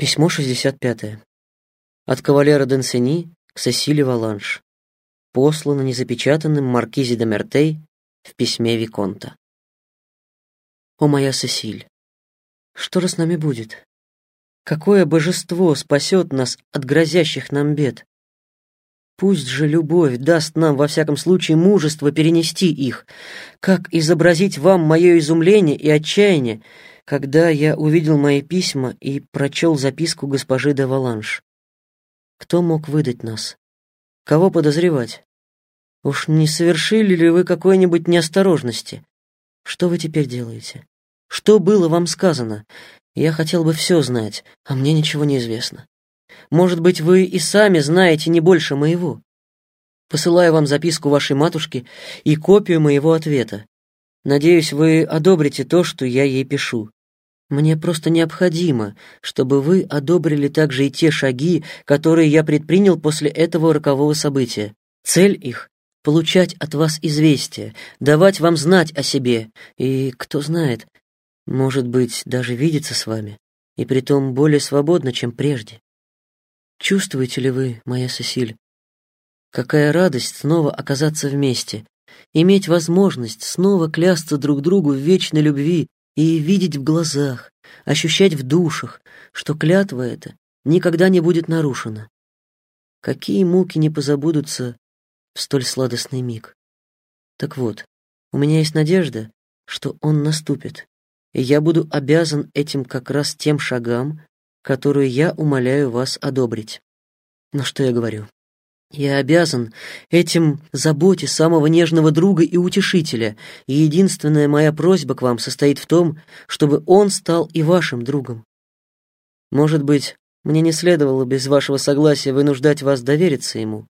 Письмо 65. От кавалера Денсени к Сесиле Валанш. Послано незапечатанным Маркизе де Мертей в письме Виконта. О моя Сесиль, что же с нами будет? Какое божество спасет нас от грозящих нам бед? Пусть же любовь даст нам во всяком случае мужество перенести их. Как изобразить вам мое изумление и отчаяние, когда я увидел мои письма и прочел записку госпожи де Валанш. Кто мог выдать нас? Кого подозревать? Уж не совершили ли вы какой-нибудь неосторожности? Что вы теперь делаете? Что было вам сказано? Я хотел бы все знать, а мне ничего не известно. Может быть, вы и сами знаете не больше моего. Посылаю вам записку вашей матушки и копию моего ответа. Надеюсь, вы одобрите то, что я ей пишу. Мне просто необходимо, чтобы вы одобрили также и те шаги, которые я предпринял после этого рокового события. Цель их — получать от вас известия, давать вам знать о себе, и, кто знает, может быть, даже видеться с вами, и притом более свободно, чем прежде. Чувствуете ли вы, моя Сесиль, какая радость снова оказаться вместе, иметь возможность снова клясться друг другу в вечной любви и видеть в глазах, ощущать в душах, что клятва эта никогда не будет нарушена. Какие муки не позабудутся в столь сладостный миг. Так вот, у меня есть надежда, что он наступит, и я буду обязан этим как раз тем шагам, которые я умоляю вас одобрить. Но что я говорю? Я обязан этим заботе самого нежного друга и утешителя, и единственная моя просьба к вам состоит в том, чтобы он стал и вашим другом. Может быть, мне не следовало без вашего согласия вынуждать вас довериться ему.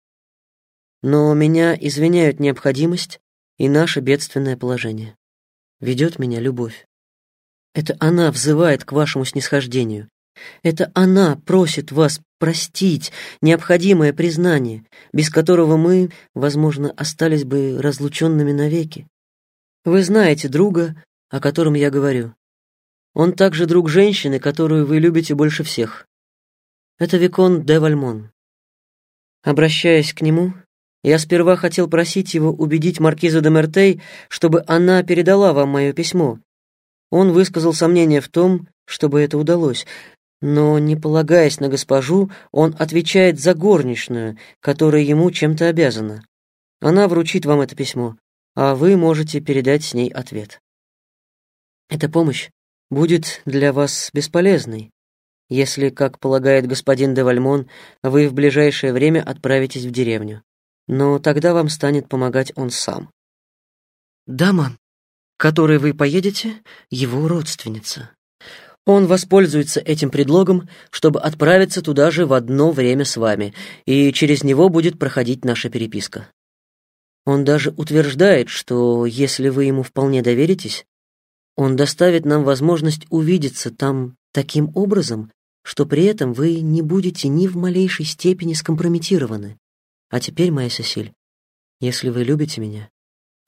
Но меня извиняют необходимость и наше бедственное положение. Ведет меня любовь. Это она взывает к вашему снисхождению. Это она просит вас простить необходимое признание, без которого мы, возможно, остались бы разлученными навеки. Вы знаете друга, о котором я говорю. Он также друг женщины, которую вы любите больше всех. Это Викон де Вальмон. Обращаясь к нему, я сперва хотел просить его убедить маркизу де Мертей, чтобы она передала вам мое письмо. Он высказал сомнение в том, чтобы это удалось, но, не полагаясь на госпожу, он отвечает за горничную, которая ему чем-то обязана. Она вручит вам это письмо, а вы можете передать с ней ответ. Эта помощь будет для вас бесполезной, если, как полагает господин де Вальмон, вы в ближайшее время отправитесь в деревню. Но тогда вам станет помогать он сам. Дама, к которой вы поедете, его родственница. Он воспользуется этим предлогом, чтобы отправиться туда же в одно время с вами, и через него будет проходить наша переписка. Он даже утверждает, что если вы ему вполне доверитесь, он доставит нам возможность увидеться там таким образом, что при этом вы не будете ни в малейшей степени скомпрометированы. А теперь, моя Сесиль, если вы любите меня,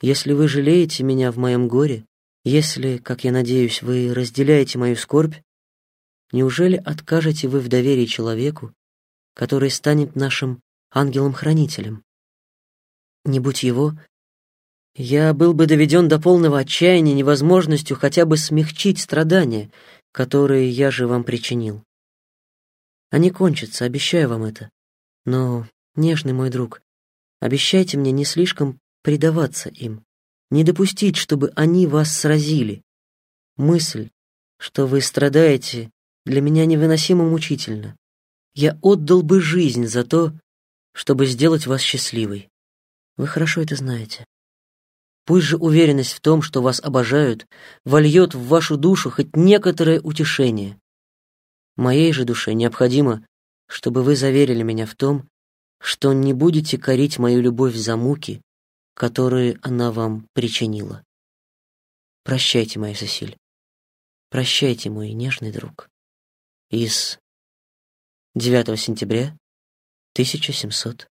если вы жалеете меня в моем горе, если, как я надеюсь, вы разделяете мою скорбь, неужели откажете вы в доверии человеку, который станет нашим ангелом-хранителем? Не будь его, я был бы доведен до полного отчаяния невозможностью хотя бы смягчить страдания, которые я же вам причинил. Они кончатся, обещаю вам это. Но, нежный мой друг, обещайте мне не слишком предаваться им не допустить, чтобы они вас сразили. Мысль, что вы страдаете, для меня невыносимо мучительна. Я отдал бы жизнь за то, чтобы сделать вас счастливой. Вы хорошо это знаете. Пусть же уверенность в том, что вас обожают, вольет в вашу душу хоть некоторое утешение. Моей же душе необходимо, чтобы вы заверили меня в том, что не будете корить мою любовь за муки, которые она вам причинила. Прощайте, моя Сесиль. Прощайте, мой нежный друг. Из 9 сентября 1700